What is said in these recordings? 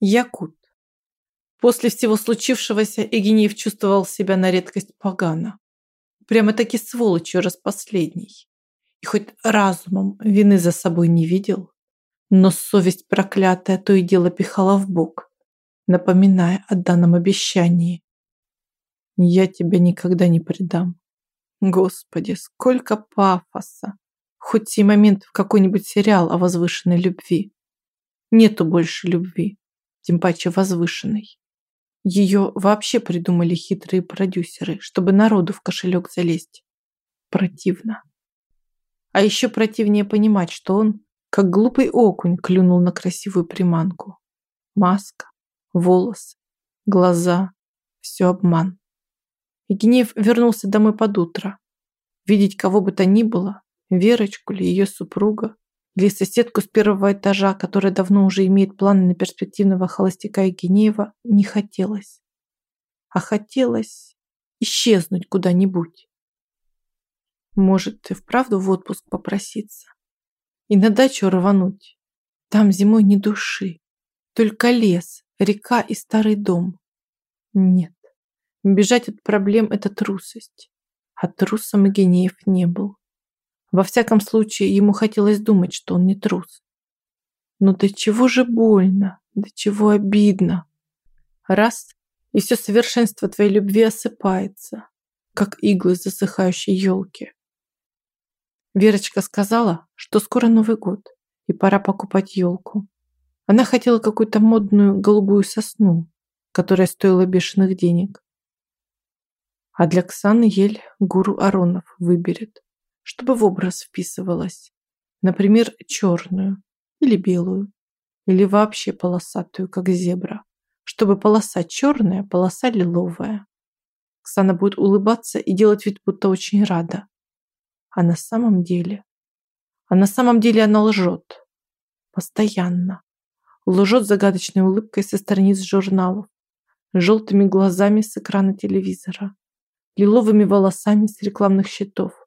Якут. После всего случившегося Эгинеев чувствовал себя на редкость погано. Прямо-таки сволочью распоследний. И хоть разумом вины за собой не видел, но совесть проклятая то и дело пихала в бок, напоминая о данном обещании. «Я тебя никогда не предам». Господи, сколько пафоса! Хоть и момент в какой-нибудь сериал о возвышенной любви. Нету больше любви тем паче возвышенной. Ее вообще придумали хитрые продюсеры, чтобы народу в кошелек залезть. Противно. А еще противнее понимать, что он, как глупый окунь, клюнул на красивую приманку. Маска, волосы, глаза – все обман. Евгеньев вернулся домой под утро. Видеть кого бы то ни было, Верочку ли ее супруга, или соседку с первого этажа, которая давно уже имеет планы на перспективного холостяка Евгенеева, не хотелось. А хотелось исчезнуть куда-нибудь. Может, и вправду в отпуск попроситься. И на дачу рвануть. Там зимой ни души. Только лес, река и старый дом. Нет, бежать от проблем – это трусость. А трусом Евгенеев не был. Во всяком случае, ему хотелось думать, что он не трус. Но до чего же больно, до чего обидно. Раз, и все совершенство твоей любви осыпается, как иглы засыхающей елки. Верочка сказала, что скоро Новый год, и пора покупать елку. Она хотела какую-то модную голубую сосну, которая стоила бешеных денег. А для Ксаны ель гуру Аронов выберет чтобы в образ вписывалась. Например, черную или белую, или вообще полосатую, как зебра, чтобы полоса черная, полоса лиловая. Ксана будет улыбаться и делать вид, будто очень рада. А на самом деле... А на самом деле она лжет. Постоянно. Лжет загадочной улыбкой со страниц журналов, желтыми глазами с экрана телевизора, лиловыми волосами с рекламных щитов,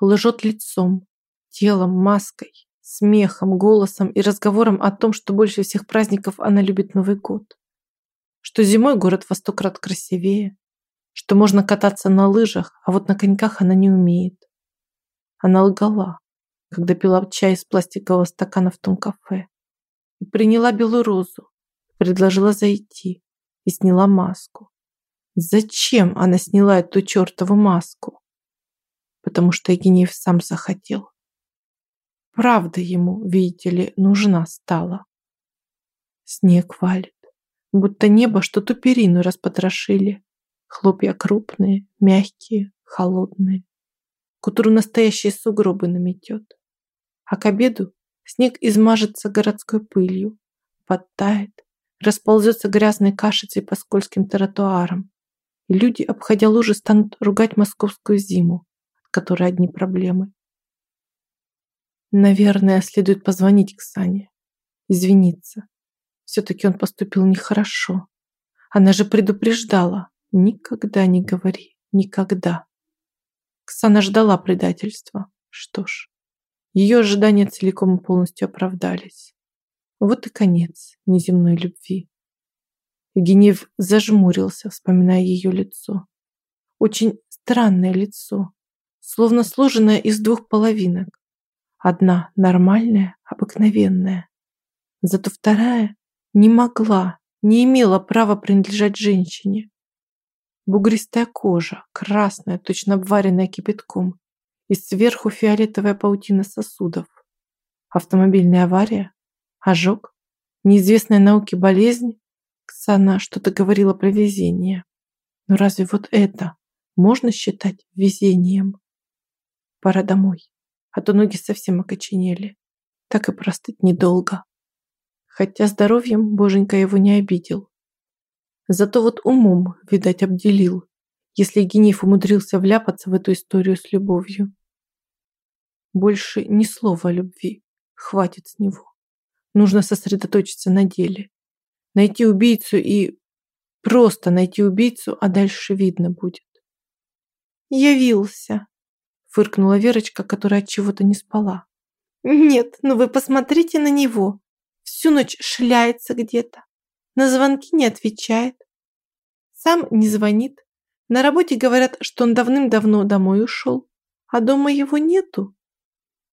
лжет лицом, телом, маской, смехом, голосом и разговором о том, что больше всех праздников она любит Новый год. Что зимой город во сто крат красивее, что можно кататься на лыжах, а вот на коньках она не умеет. Она лгала, когда пила чай из пластикового стакана в том кафе. И приняла белую розу, предложила зайти и сняла маску. Зачем она сняла эту чертову маску? Потому что Евгеньев сам захотел. Правда ему, видите ли, нужна стала. Снег валит, будто небо что-то перину распотрошили. Хлопья крупные, мягкие, холодные. К утру настоящие сугробы наметет. А к обеду снег измажется городской пылью, подтает, расползется грязной кашицей по скользким тротуарам. И люди, обходя лужи, станут ругать московскую зиму, которой одни проблемы. Наверное, следует позвонить к Сане, извиниться. Все-таки он поступил нехорошо. Она же предупреждала. Никогда не говори. Никогда. Ксана ждала предательства. Что ж, ее ожидания целиком и полностью оправдались. Вот и конец неземной любви. Генев зажмурился, вспоминая ее лицо. Очень странное лицо, словно сложенная из двух половинок. Одна нормальная, обыкновенная. Зато вторая не могла, не имела права принадлежать женщине. Бугристая кожа, красная, точно обваренная кипятком, и сверху фиолетовая паутина сосудов. Автомобильная авария, ожог, неизвестная науке болезнь. Ксана что-то говорила про везение. Но разве вот это можно считать везением? Пора домой, а то ноги совсем окоченели. Так и простыть недолго. Хотя здоровьем боженька его не обидел. Зато вот умом, видать, обделил, если Гениф умудрился вляпаться в эту историю с любовью. Больше ни слова о любви. Хватит с него. Нужно сосредоточиться на деле. Найти убийцу и... Просто найти убийцу, а дальше видно будет. Явился фыркнула Верочка, которая от чего-то не спала. Нет, ну вы посмотрите на него. Всю ночь шляется где-то. На звонки не отвечает. Сам не звонит. На работе говорят, что он давным-давно домой ушел. А дома его нету.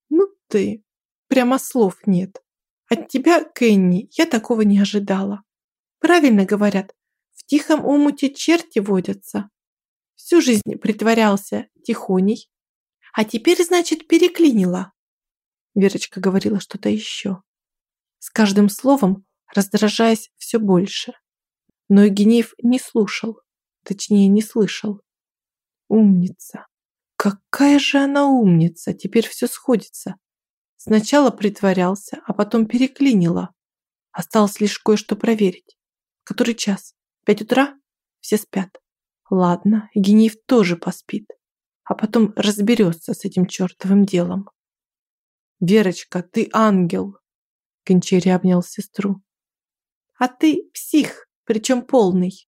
Ну ты, прямо слов нет. От тебя, Кенни, я такого не ожидала. Правильно говорят, в тихом умуте черти водятся. Всю жизнь притворялся тихоней, а теперь, значит, переклинила. Верочка говорила что-то еще. С каждым словом раздражаясь все больше. Но Евгеньев не слушал, точнее не слышал. Умница. Какая же она умница, теперь все сходится. Сначала притворялся, а потом переклинила. Осталось лишь кое-что проверить. Который час? Пять утра? Все спят. Ладно, Евгеньев тоже поспит. А потом разберется с этим чертовым делом. «Верочка, ты ангел!» Гончарь обнял сестру. «А ты псих, причем полный.